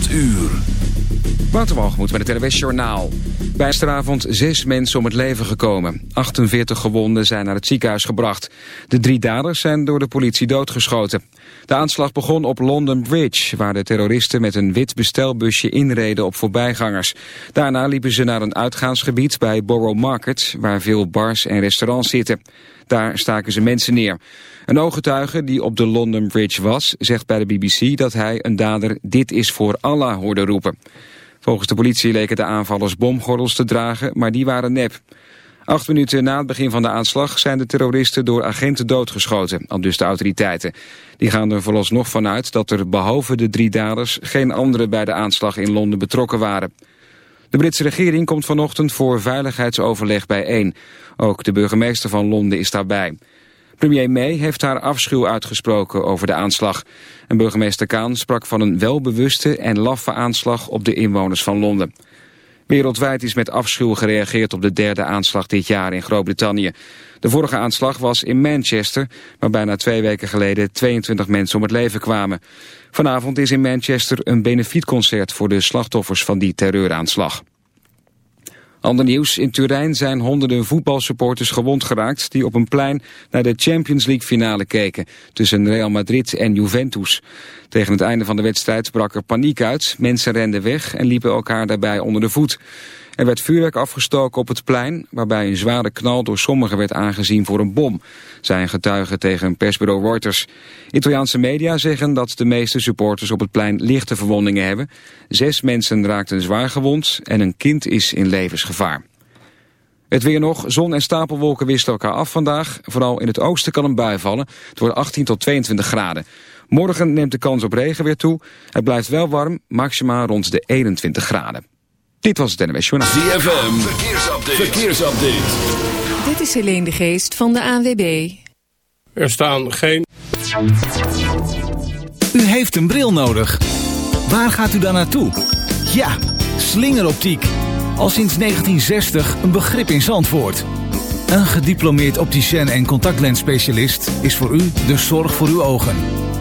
8 uur. Waterwalgemoed met het RWS Journaal. Bij gisteravond zes mensen om het leven gekomen. 48 gewonden zijn naar het ziekenhuis gebracht. De drie daders zijn door de politie doodgeschoten. De aanslag begon op London Bridge... waar de terroristen met een wit bestelbusje inreden op voorbijgangers. Daarna liepen ze naar een uitgaansgebied bij Borough Market... waar veel bars en restaurants zitten. Daar staken ze mensen neer. Een ooggetuige die op de London Bridge was, zegt bij de BBC dat hij een dader dit is voor Allah hoorde roepen. Volgens de politie leken de aanvallers bomgordels te dragen, maar die waren nep. Acht minuten na het begin van de aanslag zijn de terroristen door agenten doodgeschoten, al dus de autoriteiten. Die gaan er vooralsnog vanuit dat er behalve de drie daders geen anderen bij de aanslag in Londen betrokken waren. De Britse regering komt vanochtend voor veiligheidsoverleg bijeen. Ook de burgemeester van Londen is daarbij. Premier May heeft haar afschuw uitgesproken over de aanslag. En burgemeester Kaan sprak van een welbewuste en laffe aanslag op de inwoners van Londen. Wereldwijd is met afschuw gereageerd op de derde aanslag dit jaar in Groot-Brittannië. De vorige aanslag was in Manchester, waar bijna twee weken geleden 22 mensen om het leven kwamen. Vanavond is in Manchester een benefietconcert voor de slachtoffers van die terreuraanslag. Ander nieuws, in Turijn zijn honderden voetbalsupporters gewond geraakt... die op een plein naar de Champions League finale keken... tussen Real Madrid en Juventus. Tegen het einde van de wedstrijd brak er paniek uit. Mensen renden weg en liepen elkaar daarbij onder de voet. Er werd vuurwerk afgestoken op het plein... waarbij een zware knal door sommigen werd aangezien voor een bom... zijn getuigen tegen persbureau Reuters. Italiaanse media zeggen dat de meeste supporters op het plein lichte verwondingen hebben. Zes mensen raakten zwaar gewond en een kind is in levensgevaar. Het weer nog. Zon en stapelwolken wisselen elkaar af vandaag. Vooral in het oosten kan een bui vallen. Het wordt 18 tot 22 graden. Morgen neemt de kans op regen weer toe. Het blijft wel warm, maximaal rond de 21 graden. Dit was het NWS Journaal. ZFM, verkeersupdate. verkeersupdate. Dit is Helene de Geest van de ANWB. Er staan geen... U heeft een bril nodig. Waar gaat u dan naartoe? Ja, slingeroptiek. Al sinds 1960 een begrip in Zandvoort. Een gediplomeerd opticien en contactlensspecialist is voor u de zorg voor uw ogen.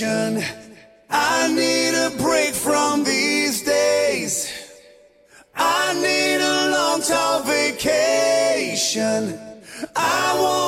I need a break from these days. I need a long time vacation. I wanna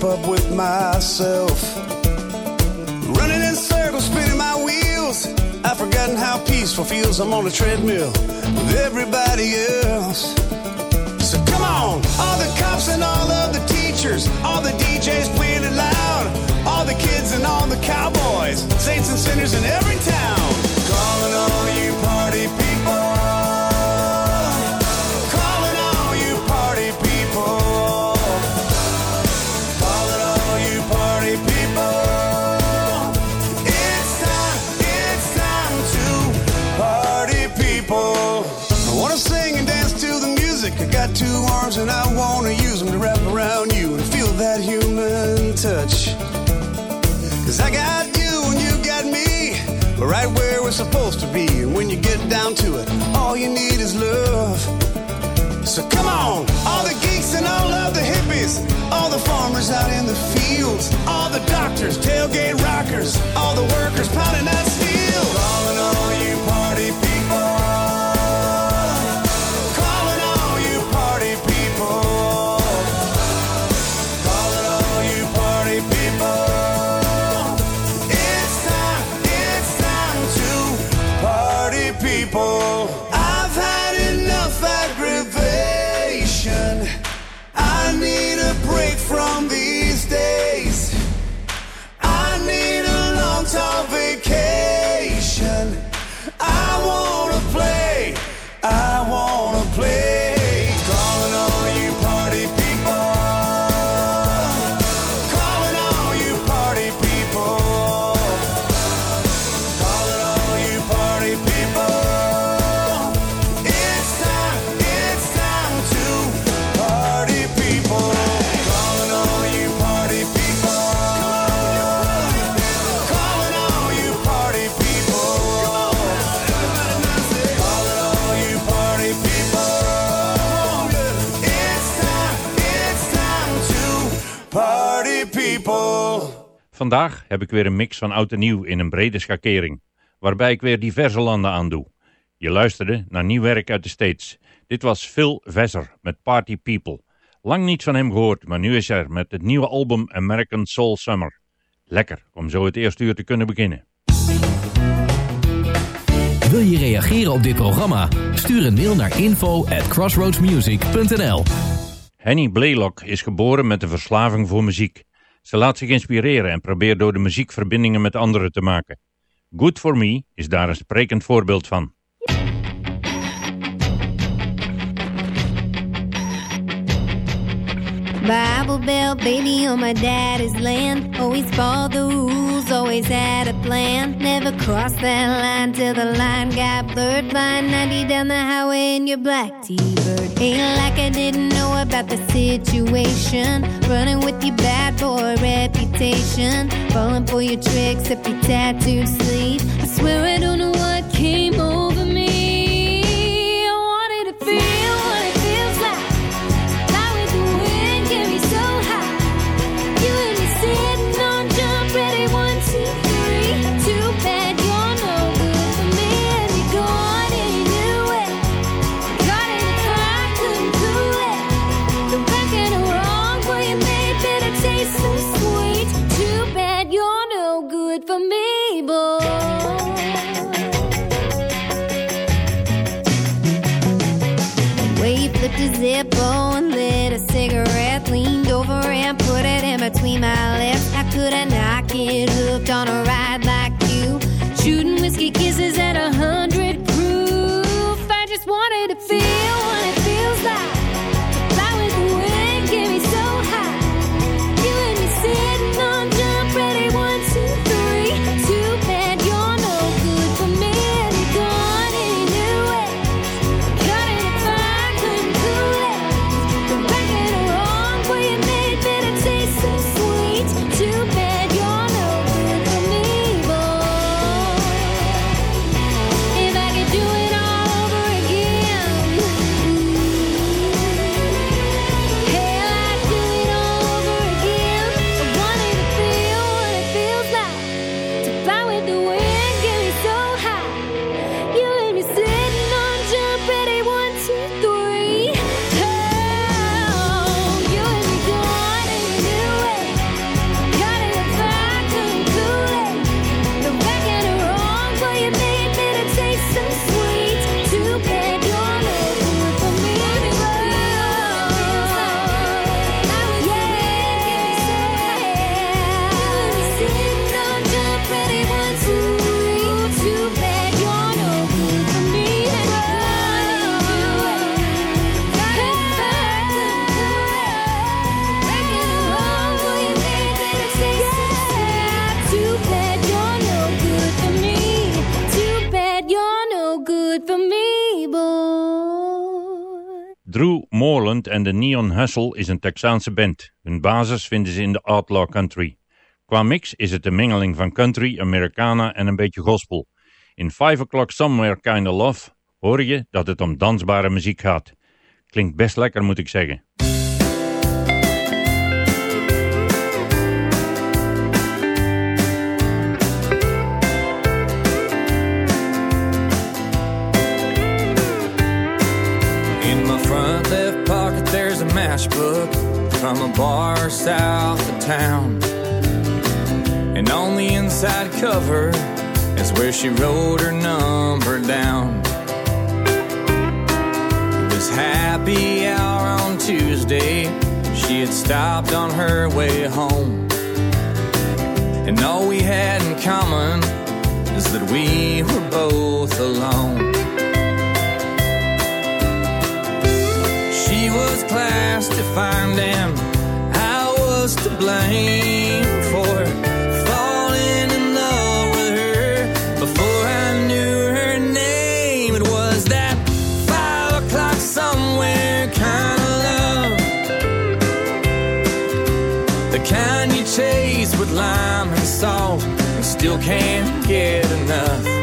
keep up with myself. Running in circles, spinning my wheels. I've forgotten how peaceful feels. I'm on a treadmill with everybody else. So come on, all the cops and all of the teachers, all the DJs playing it loud, all the kids and all the cowboys, saints and sinners in every town. Calling all you party people. Two arms and I wanna use them to wrap around you and feel that human touch. Cause I got you and you got me. Right where we're supposed to be. And when you get down to it, all you need is love. So come on, all the geeks and all of the hippies, all the farmers out in the fields, all the doctors, tailgate rockers, all the workers pounding that steel. Calling all you Vandaag heb ik weer een mix van oud en nieuw in een brede schakering, waarbij ik weer diverse landen aandoe. Je luisterde naar nieuw werk uit de States. Dit was Phil Vesser met Party People. Lang niets van hem gehoord, maar nu is hij er met het nieuwe album American Soul Summer. Lekker om zo het eerste uur te kunnen beginnen. Wil je reageren op dit programma? Stuur een mail naar info at crossroadsmusic.nl Henny Blaylock is geboren met een verslaving voor muziek. Ze laat zich inspireren en probeert door de muziek verbindingen met anderen te maken. Good For Me is daar een sprekend voorbeeld van. Bible Belt baby on my daddy's land. Always followed the rules, always had a plan. Never crossed that line till the line got blurred. Flying 90 down the highway in your black T-bird. Ain't like I didn't know about the situation. Running with your bad boy reputation. Falling for your tricks up your tattooed sleeve. I swear I don't de Neon Hustle is een Texaanse band. Hun basis vinden ze in de outlaw country. Qua mix is het een mengeling van country, Americana en een beetje gospel. In 5 O'Clock Somewhere Kinda Love hoor je dat het om dansbare muziek gaat. Klinkt best lekker moet ik zeggen. Matchbook from a bar south of town. And on the inside cover is where she wrote her number down. It was happy hour on Tuesday. She had stopped on her way home. And all we had in common is that we were both alone. Was class defined and I was to blame for falling in love with her before I knew her name. It was that five o'clock somewhere kind of love, the kind you chase with lime and salt and still can't get enough.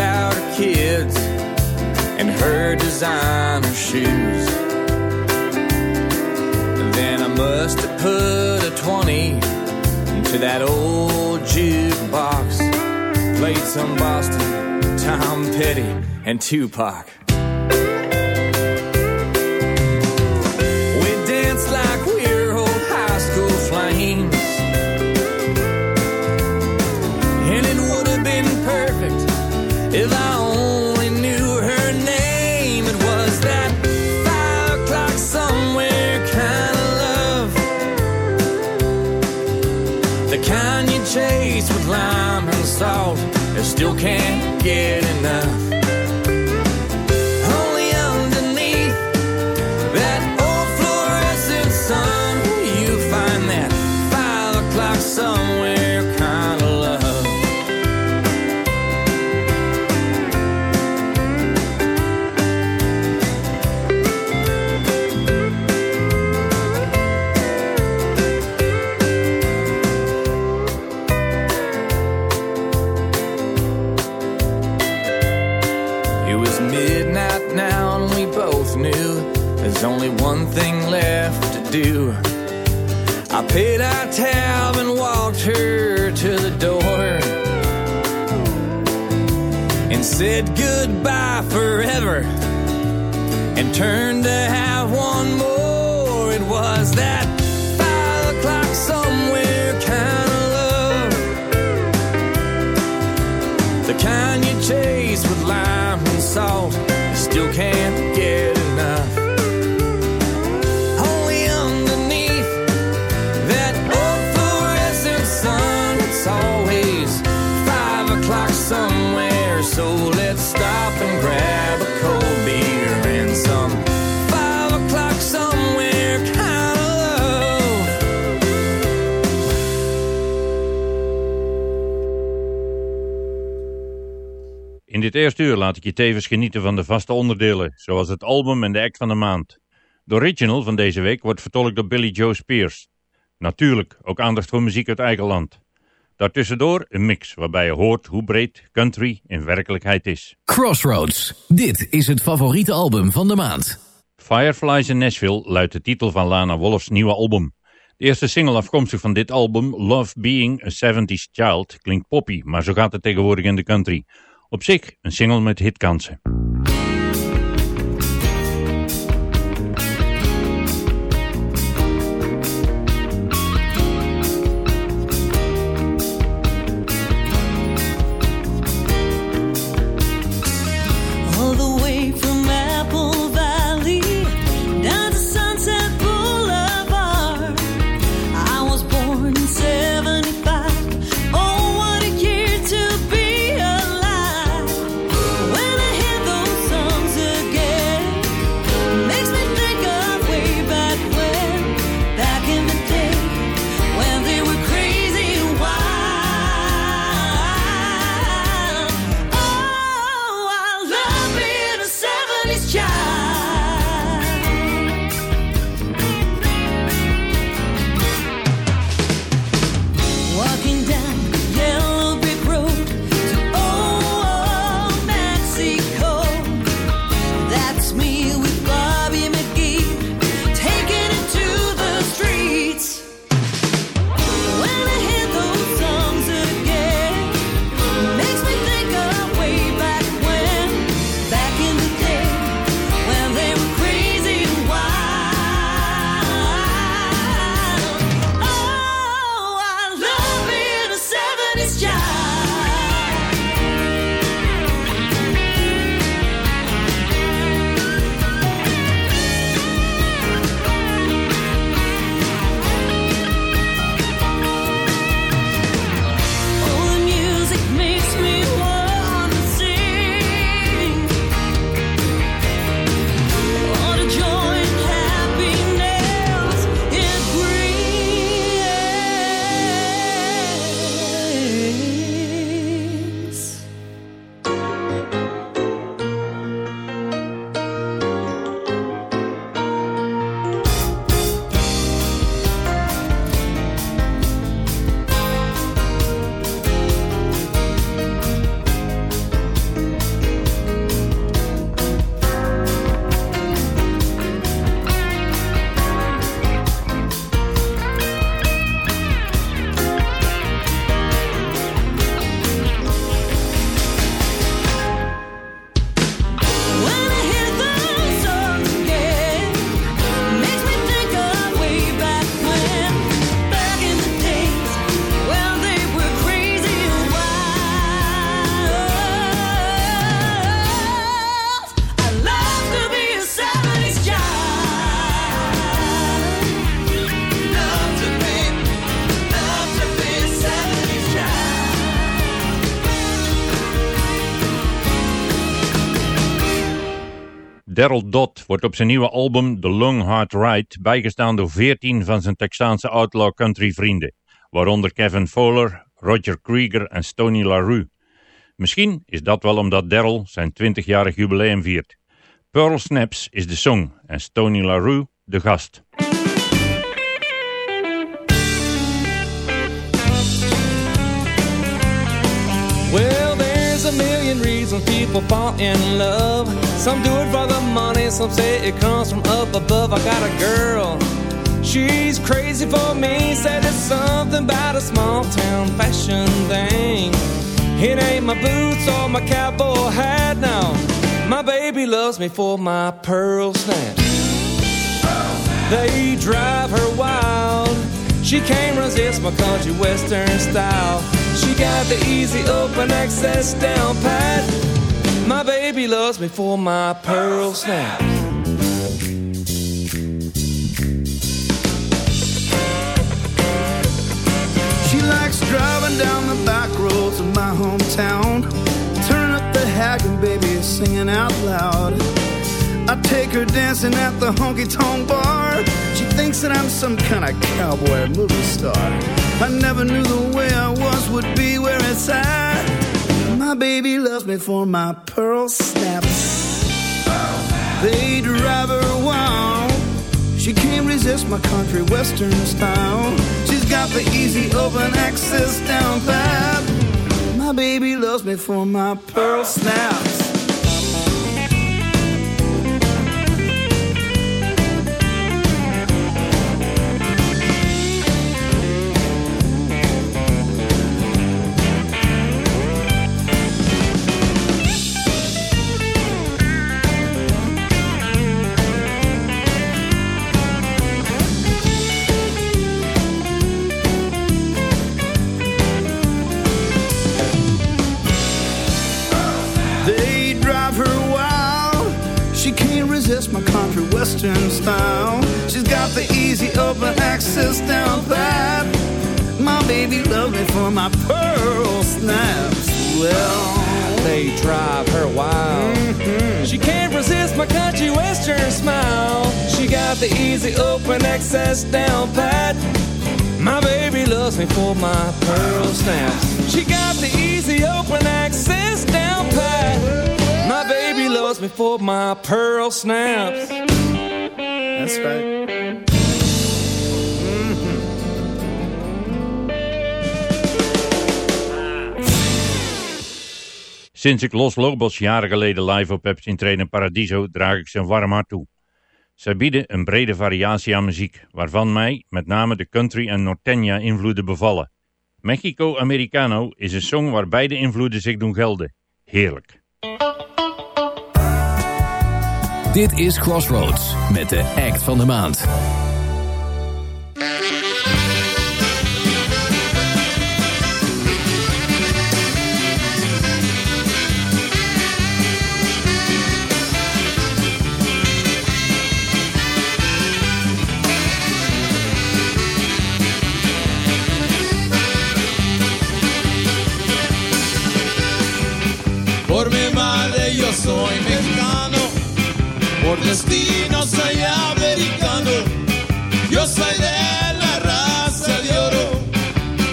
About our kids and her designer shoes. Then I must have put a 20 into that old jukebox. Played some Boston, Tom Petty, and Tupac. The kind you chase with lime and salt. and still can't get enough. Tab and walked her to the door and said goodbye forever and turned to have one more. It was that five o'clock somewhere kind of love. The kind you chase with lime and salt, you still can't dit eerste uur laat ik je tevens genieten van de vaste onderdelen, zoals het album en de act van de maand. De original van deze week wordt vertolkt door Billy Joe Spears. Natuurlijk, ook aandacht voor muziek uit eigen land. Daartussendoor een mix waarbij je hoort hoe breed country in werkelijkheid is. Crossroads. Dit is het favoriete album van de maand. Fireflies in Nashville luidt de titel van Lana Wolf's nieuwe album. De eerste single afkomstig van dit album, Love Being a 70s Child, klinkt poppy, maar zo gaat het tegenwoordig in de country. Op zich een single met hitkansen. Daryl Dodd wordt op zijn nieuwe album The Long Hard Ride bijgestaan door 14 van zijn Texaanse outlaw country vrienden, waaronder Kevin Fowler, Roger Krieger en Stoney LaRue. Misschien is dat wel omdat Daryl zijn 20-jarig jubileum viert. Pearl Snaps is de song en Stoney LaRue de gast. Well, there's a million reasons people fall in love. Some do it for the some say it comes from up above. I got a girl, she's crazy for me. Said it's something about a small town fashion thing. It ain't my boots or my cowboy hat now. My baby loves me for my pearl snap. They drive her wild. She can't resist my country western style. She got the easy open access down pat. My baby loves me for my pearl snaps. She likes driving down the back roads of my hometown, turning up the haggard baby, singing out loud. I take her dancing at the honky tonk bar. She thinks that I'm some kind of cowboy movie star. I never knew the way I was would be where it's at. My baby loves me for my pearl snaps. They drive her wild. She can't resist my country western style. She's got the easy open access down pat. My baby loves me for my pearl snaps. Western style. She's got the easy open access down pat. My baby loves me for my pearl snaps. Well, They drive her wild. Mm-hmm. She can't resist my country western smile. She got the easy open access down pat. My baby loves me for my pearl snaps. She got the easy open access down pat. My baby loves me for my pearl snaps. Right. Sinds ik Los Lobos jaren geleden live op heb zien Paradiso, draag ik ze een warm hart toe. Zij bieden een brede variatie aan muziek, waarvan mij met name de country en norteña invloeden bevallen. Mexico Americano is een song waar beide invloeden zich doen gelden. Heerlijk. Dit is Crossroads met de act van de maand. Por mi madre yo soy por destino soy americano. Yo soy de la raza de oro,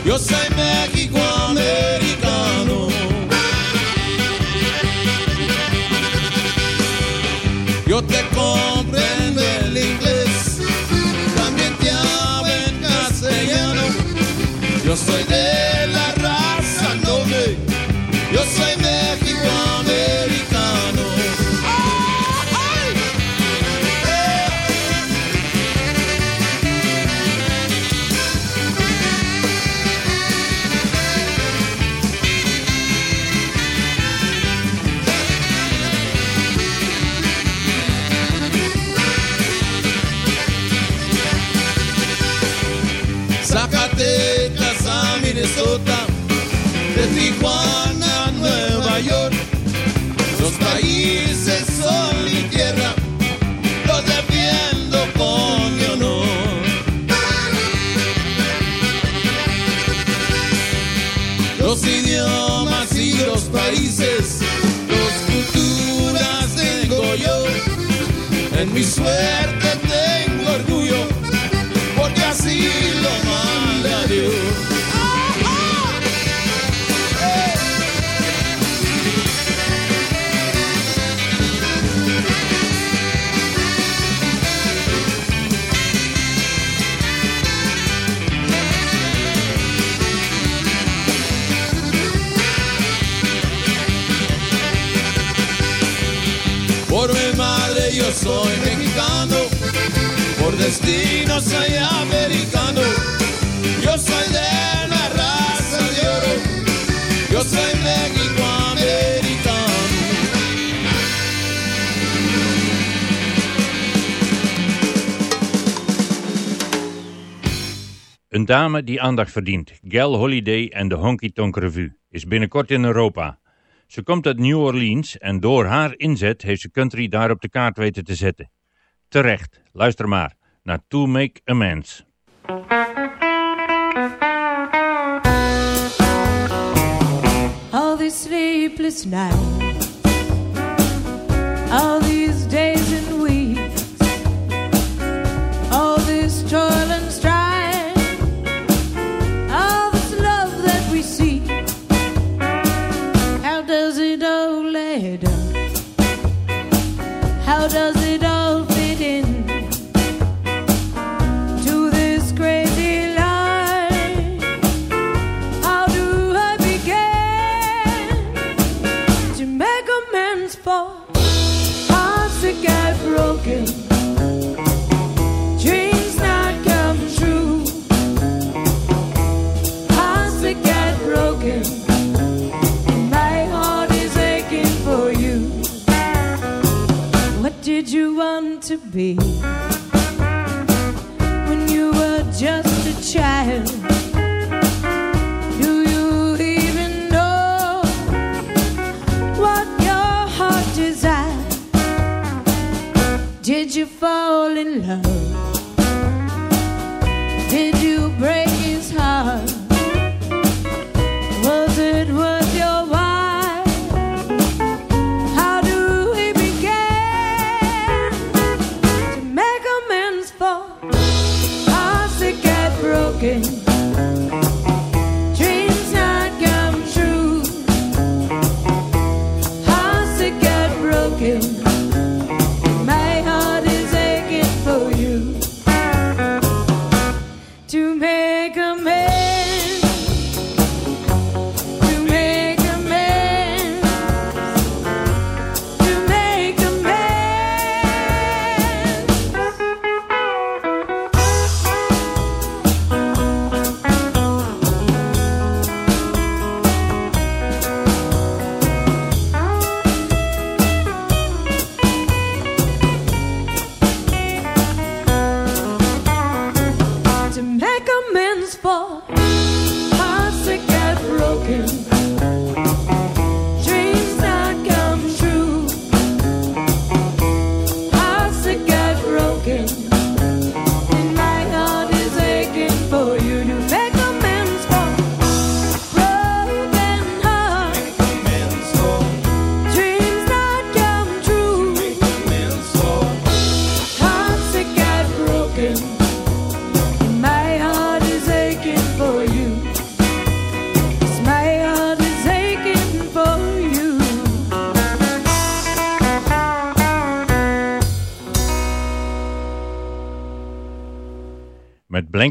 yo soy México americano. Yo te comprendo el inglés, también te hablo en castellano. Yo soy de Tijuana Nueva York. Los países son mi tierra, los defiendo con mi honor. Los idiomas y los países, dos culturas tengo yo. En mi suerte dame die aandacht verdient, Gal Holiday en de Honky Tonk Revue, is binnenkort in Europa. Ze komt uit New Orleans en door haar inzet heeft ze country daar op de kaart weten te zetten. Terecht, luister maar naar To Make Amends. All these sleepless nights,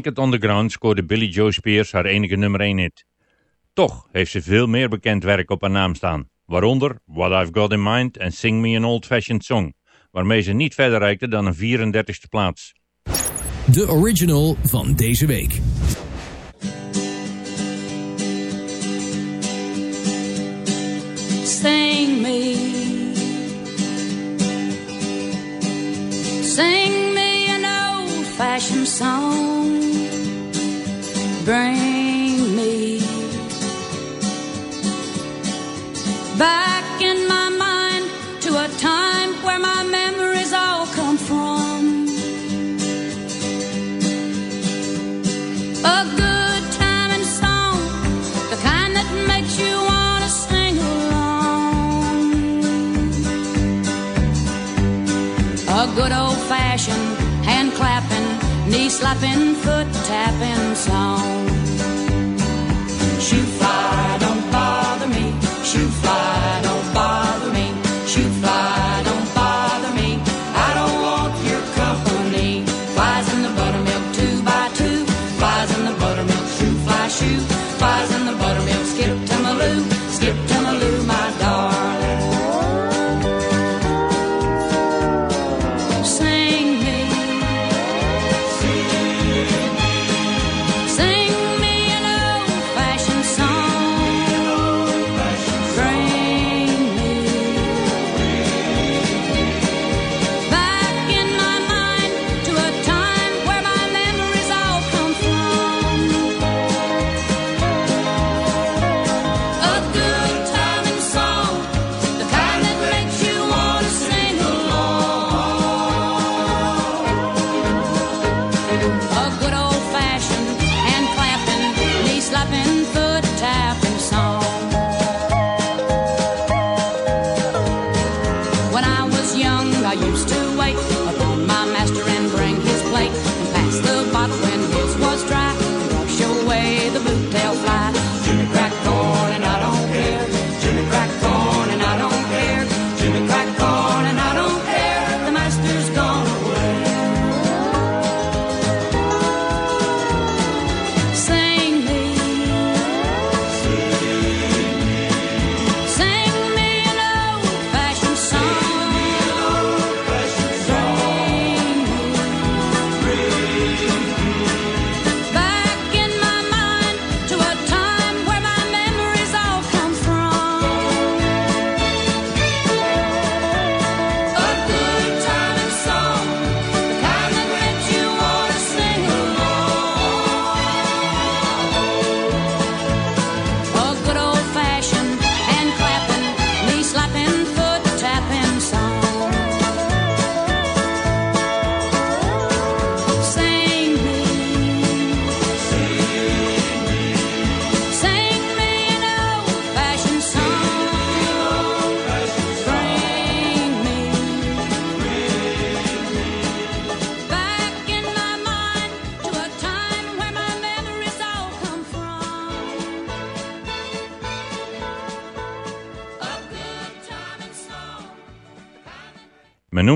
Blanket on the Ground scoorde Billy Joe Spears haar enige nummer 1 hit. Toch heeft ze veel meer bekend werk op haar naam staan. Waaronder What I've Got in Mind en Sing Me an Old Fashioned Song, waarmee ze niet verder reikte dan een 34ste plaats. De original van deze week. Sing me, sing me an old fashioned song. Bring me back in my mind to a time where my memories all come from. A good time and song, the kind that makes you want to sing along. A good old fashioned hand clapping, knee slapping, foot tapping song. Shoe fly, don't bother me. Shoe fly,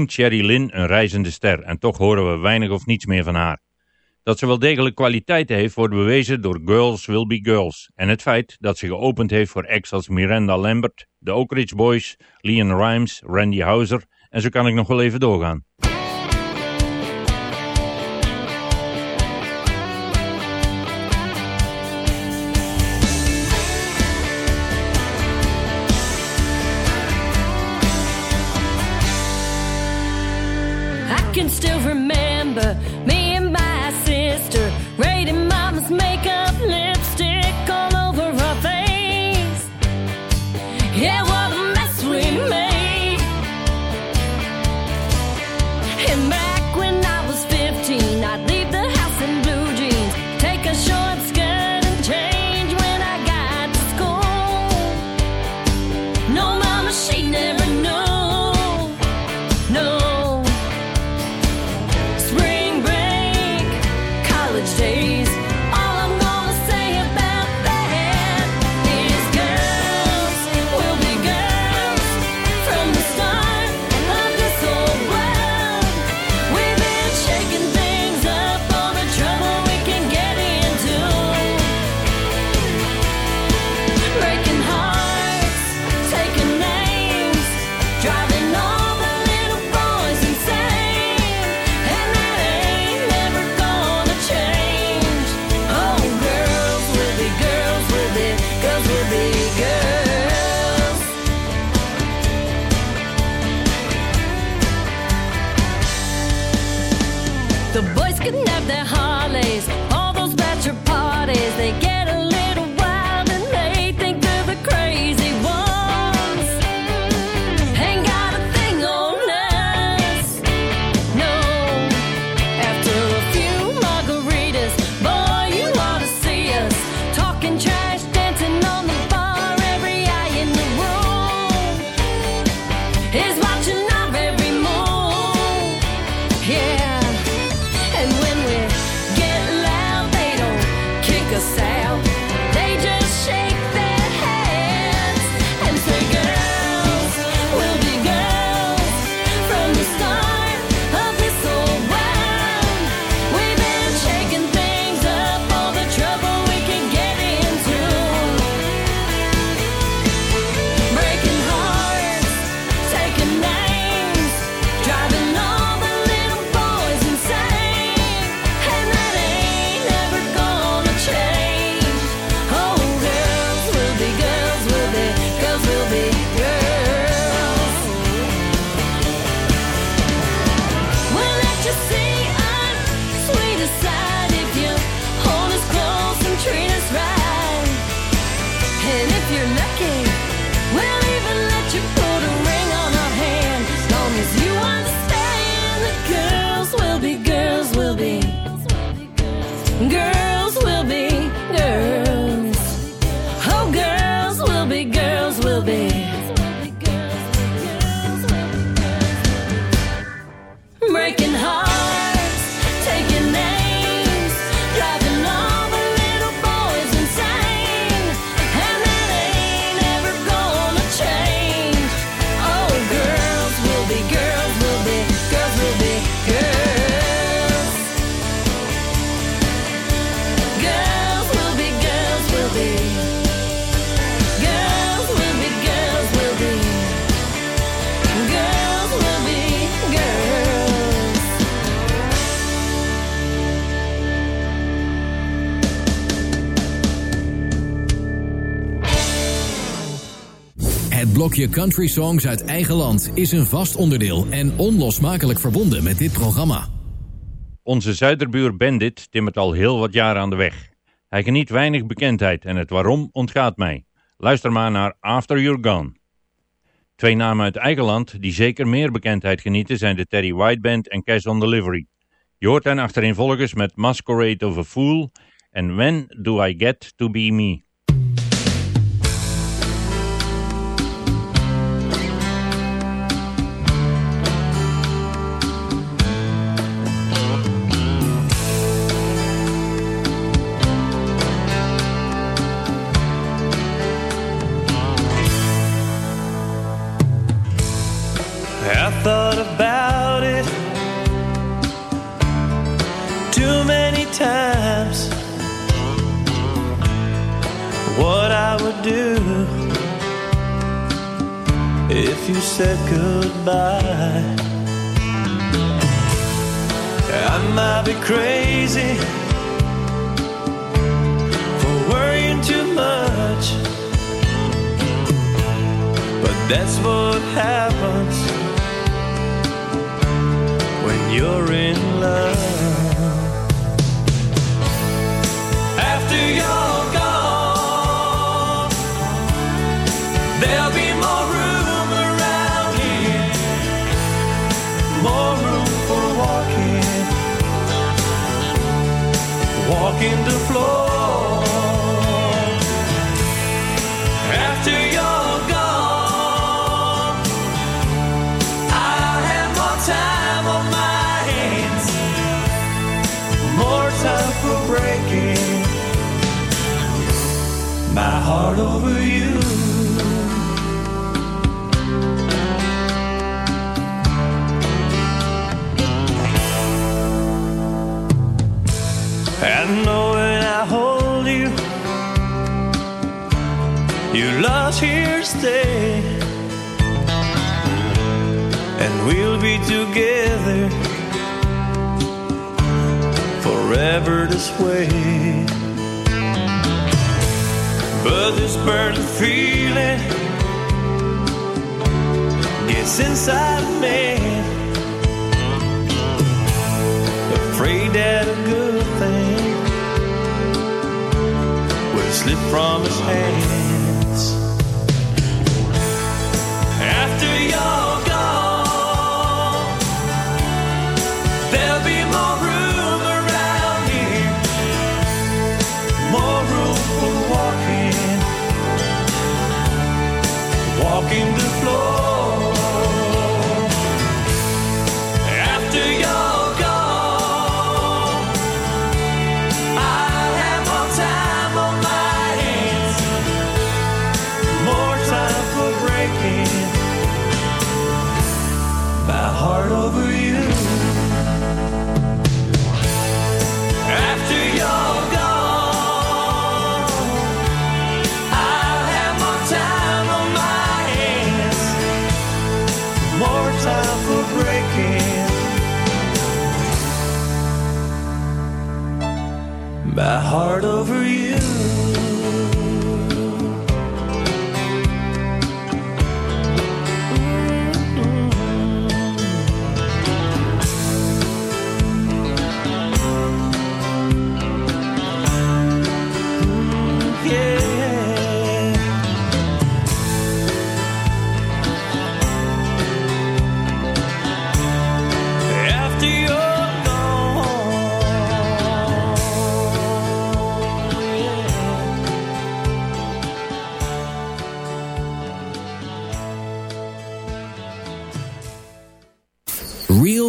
Sherry Lynn een reizende ster en toch horen we weinig of niets meer van haar. Dat ze wel degelijk kwaliteiten heeft wordt bewezen door Girls Will Be Girls en het feit dat ze geopend heeft voor acts als Miranda Lambert, de Oak Ridge Boys, Leon Rimes, Randy Houser en zo kan ik nog wel even doorgaan. blokje country songs uit eigen land is een vast onderdeel en onlosmakelijk verbonden met dit programma. Onze zuiderbuur Bandit timmert al heel wat jaren aan de weg. Hij geniet weinig bekendheid en het waarom ontgaat mij. Luister maar naar After You're Gone. Twee namen uit eigen land die zeker meer bekendheid genieten zijn de Terry White Band en Cash on Delivery. Je hoort hen achtereenvolgens met Masquerade of a Fool en When Do I Get To Be Me. have stay. And we'll be together forever this way. But this burning feeling gets inside me. Afraid that a good thing will slip from his hand. After you're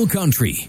Country.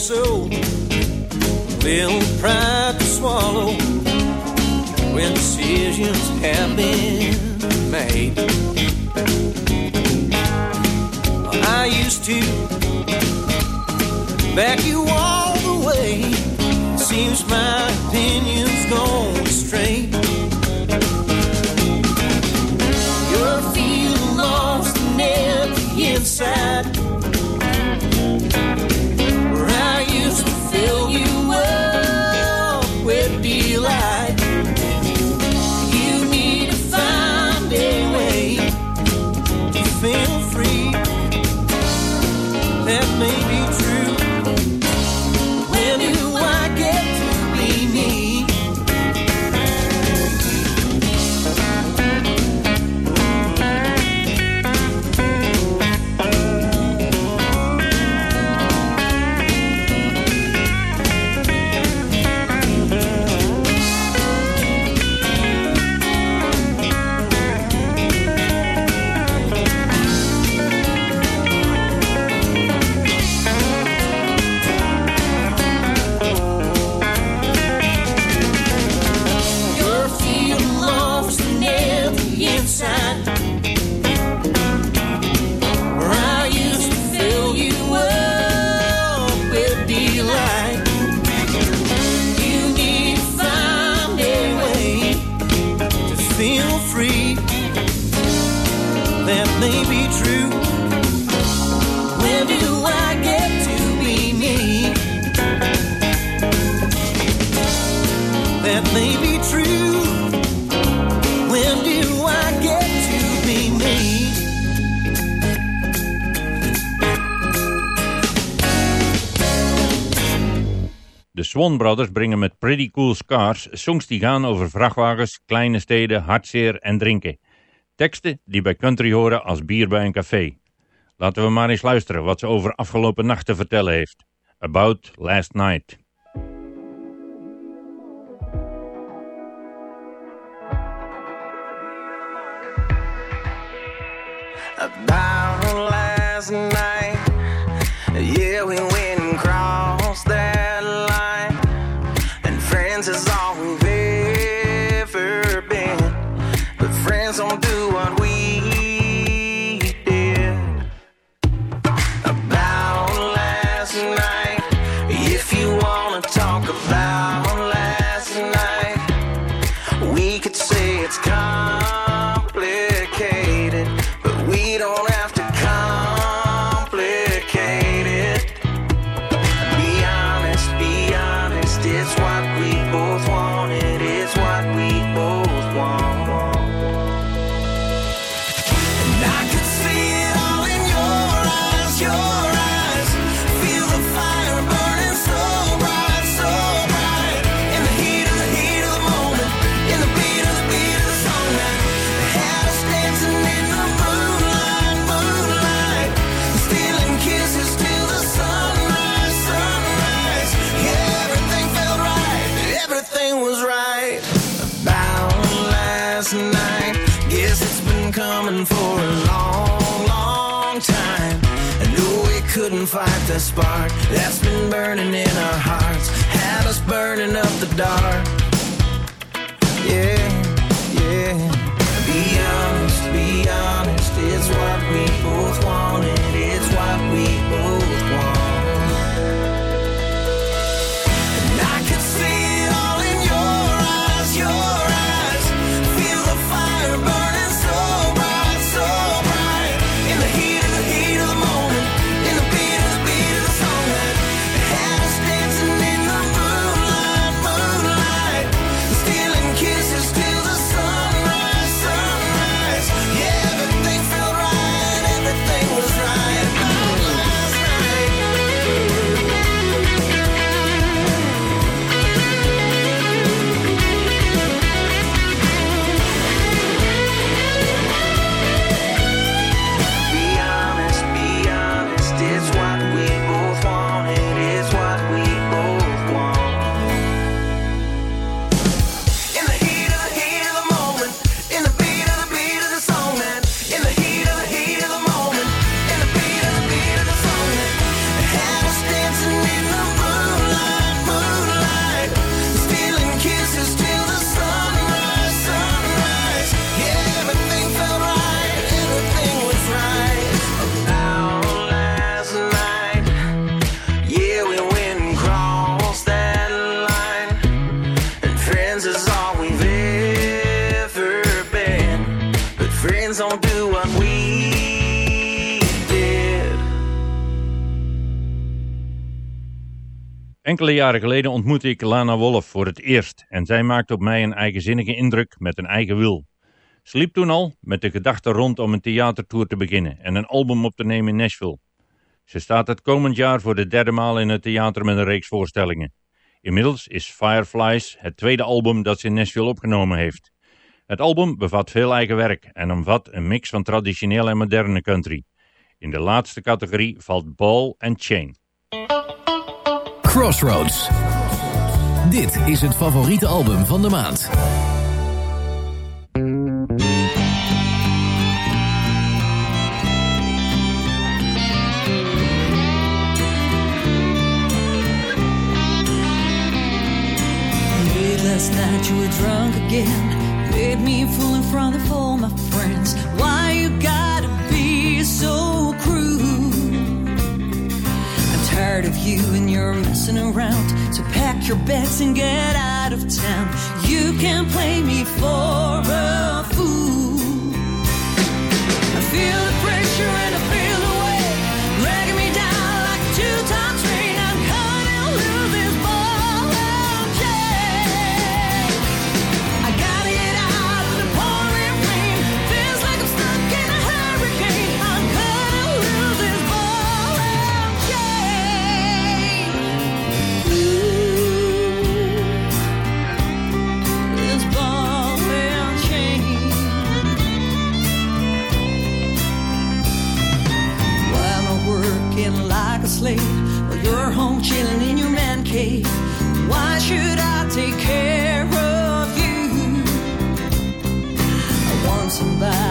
so little pride to swallow when decisions have been made. I used to back you all the way. Seems my opinion's gone. do I get to be me? De Swan Brothers brengen met Pretty Cool Scars songs die gaan over vrachtwagens, kleine steden, hartzeer en drinken. Teksten die bij country horen als bier bij een café. Laten we maar eens luisteren wat ze over afgelopen nacht te vertellen heeft. About Last Night. about last night. Yeah, we couldn't fight the spark that's been burning in our hearts, had us burning up the dark. Yeah, yeah. Be honest, be honest, it's what we both wanted, it's what we both want. Enkele jaren geleden ontmoette ik Lana Wolf voor het eerst en zij maakte op mij een eigenzinnige indruk met een eigen wil. Ze liep toen al met de gedachte rond om een theatertour te beginnen en een album op te nemen in Nashville. Ze staat het komend jaar voor de derde maal in het theater met een reeks voorstellingen. Inmiddels is Fireflies het tweede album dat ze in Nashville opgenomen heeft. Het album bevat veel eigen werk en omvat een mix van traditioneel en moderne country. In de laatste categorie valt Ball and Chain. Crossroads. Dit is het favoriete album van de maand. Last night you were drunk again. Made me fool in front of all my friends. Why you gotta be so tired of you and you're messing around. So pack your bags and get out of town. You can't play me for a fool. I feel the pressure and I feel slave, while you're home chilling in your man cave. Why should I take care of you? I want somebody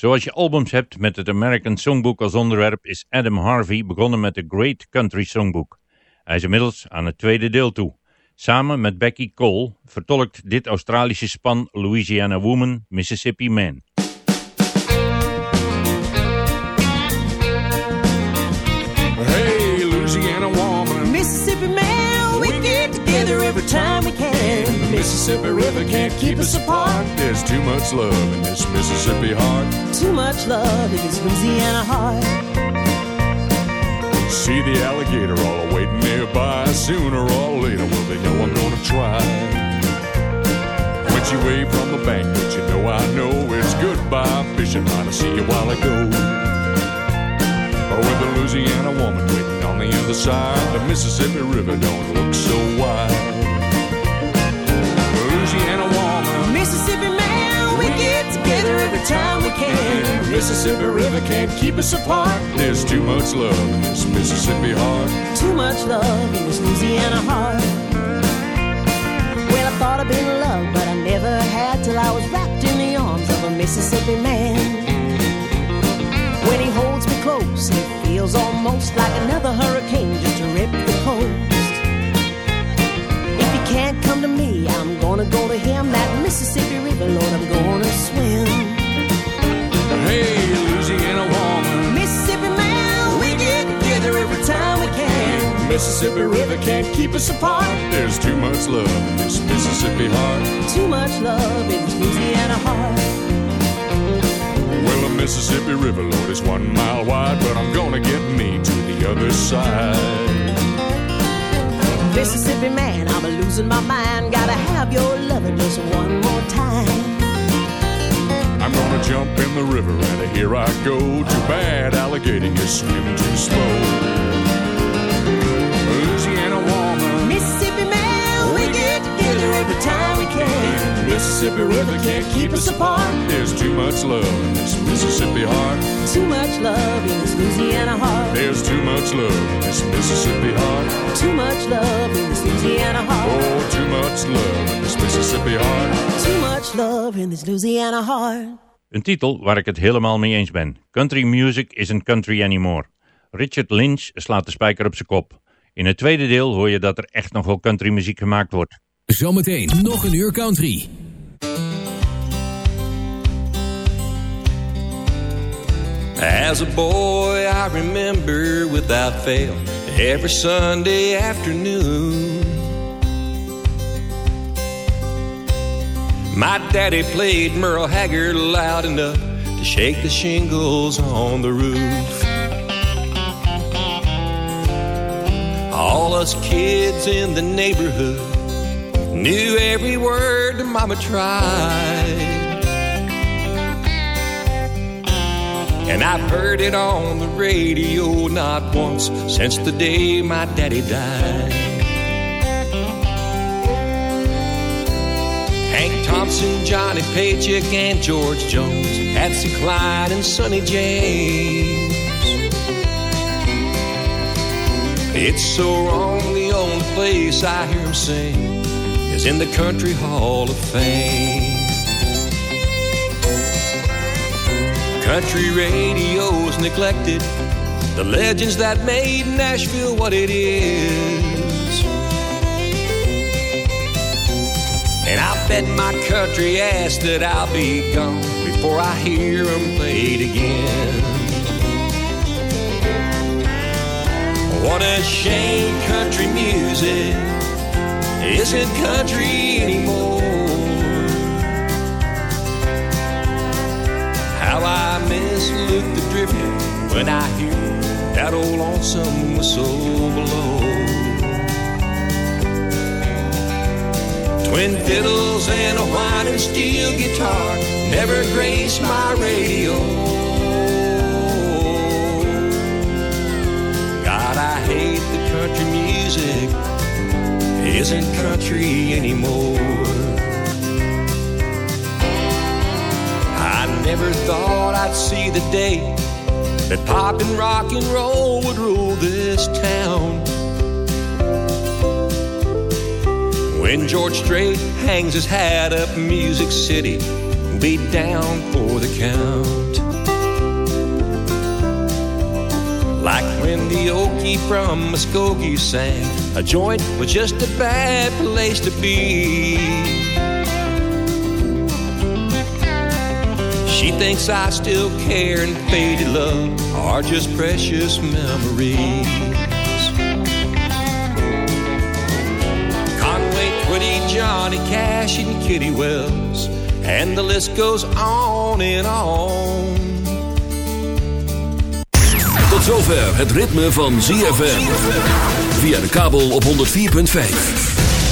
Zoals je albums hebt met het American Songbook als onderwerp is Adam Harvey begonnen met de Great Country Songbook. Hij is inmiddels aan het tweede deel toe. Samen met Becky Cole vertolkt dit Australische span Louisiana Woman, Mississippi Man. Mississippi River can't keep us apart. There's too much love in this Mississippi heart. Too much love in this Louisiana heart. See the alligator all waiting nearby. Sooner or later, well, they know I'm gonna try. When she waved from the bank, but you know I know it's goodbye fishing. Might see you while I go. With a Louisiana woman waiting on the other side, the Mississippi River don't look so wide. Time we can. Mississippi River can't keep us apart. There's too much love in this Mississippi heart. Too much love in this Louisiana heart. Well, I thought I'd been in love, but I never had till I was wrapped in the arms of a Mississippi man. When he holds me close, it feels almost like another hurricane just to rip the coast. If he can't come to me, I'm gonna go to him. That Mississippi River, Lord, I'm gonna swim. Mississippi River can't keep us apart. There's too much love in this Mississippi heart. Too much love in this Louisiana heart. Well, the Mississippi River, Lord, is one mile wide, but I'm gonna get me to the other side. Mississippi man, I'm losing my mind. Gotta have your loving just one more time. I'm gonna jump in the river and here I go. Too bad, alligator, you swim too slow. Mississippi River can't keep us apart. There's too much love in this Mississippi heart. Too much love in this Louisiana heart. There's too much love in this Mississippi heart. Too much love in this Louisiana heart. Oh, too much love in this Mississippi heart. Too much love in this Louisiana heart. Een titel waar ik het helemaal mee eens ben. Country music isn't country anymore. Richard Lynch slaat de spijker op zijn kop. In het tweede deel hoor je dat er echt nog wel country muziek gemaakt wordt. Zometeen nog een uur country. As a boy, I remember without fail every Sunday afternoon. My daddy played Merle Haggard loud enough to shake the shingles on the roof. All us kids in the neighborhood knew every word Mama tried. And I've heard it on the radio not once since the day my daddy died. Hank Thompson, Johnny Paycheck, and George Jones, Patsy Cline, and Sonny James. It's so wrong, the only place I hear him sing is in the Country Hall of Fame. Country radio's neglected the legends that made Nashville what it is. And I bet my country ass that I'll be gone before I hear them played again. What a shame country music isn't country anymore. Miss Luke the Drifter when I hear that old lonesome whistle blow. Twin fiddles and a whining steel guitar never graced my radio. God, I hate the country music isn't country anymore. Never thought I'd see the day that pop and rock and roll would rule this town. When George Strait hangs his hat up, Music City will be down for the count. Like when the Okie from Muskogee sang, a joint was just a bad place to be. She thinks I still care and faded love are just precious memories. Conway, Twitty, Johnny Cash, and Kitty Wells, and the list goes on and on. Tot zover het ritme van ZFM. Via de kabel op 104.5.